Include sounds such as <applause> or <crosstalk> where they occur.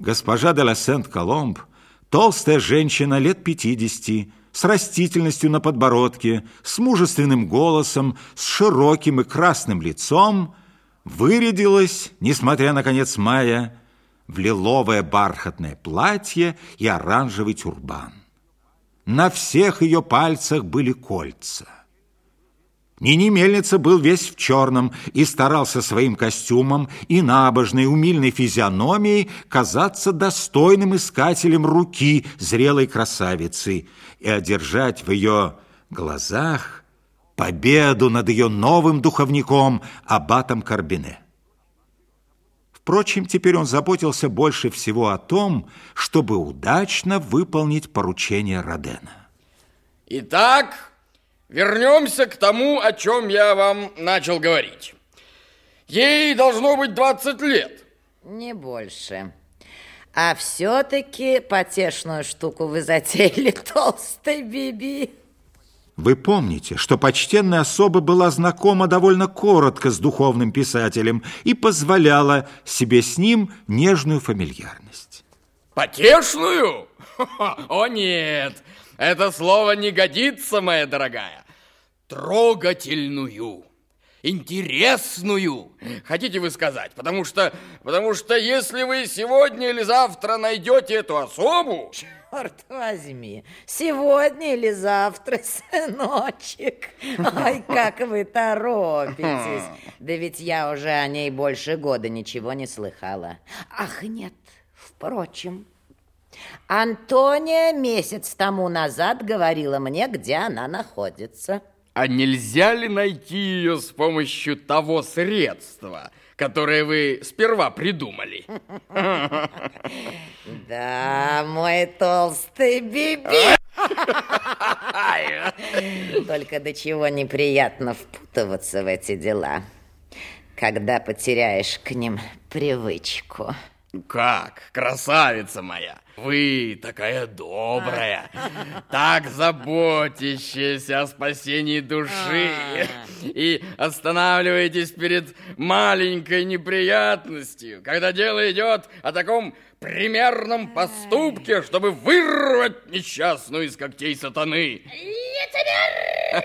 Госпожа де ла Сент-Коломб, толстая женщина лет пятидесяти, с растительностью на подбородке, с мужественным голосом, с широким и красным лицом, вырядилась, несмотря на конец мая, в лиловое бархатное платье и оранжевый тюрбан. На всех ее пальцах были кольца. Нини Мельница был весь в черном и старался своим костюмом и набожной умильной физиономией казаться достойным искателем руки зрелой красавицы и одержать в ее глазах победу над ее новым духовником Аббатом Карбине. Впрочем, теперь он заботился больше всего о том, чтобы удачно выполнить поручение Родена. Итак, Вернемся к тому, о чем я вам начал говорить. Ей должно быть 20 лет. Не больше. А все-таки потешную штуку вы затеяли, <laughs> толстой Биби. Вы помните, что почтенная особа была знакома довольно коротко с духовным писателем и позволяла себе с ним нежную фамильярность. Потешную? <laughs> О нет, это слово не годится, моя дорогая. Трогательную, интересную, хотите вы сказать? Потому что, потому что если вы сегодня или завтра найдете эту особу... Черт возьми, сегодня или завтра, <laughs> сыночек? Ой, как вы торопитесь. <laughs> Да ведь я уже о ней больше года ничего не слыхала. Ах, нет, впрочем... Антония месяц тому назад говорила мне, где она находится. А нельзя ли найти ее с помощью того средства, которое вы сперва придумали? Да, мой толстый Биби. Только до чего неприятно впутываться в эти дела, когда потеряешь к ним привычку. Как, красавица моя, вы такая добрая, так заботящаяся о спасении души и останавливаетесь перед маленькой неприятностью, когда дело идет о таком примерном поступке, чтобы вырвать несчастную из когтей сатаны. Лицемер!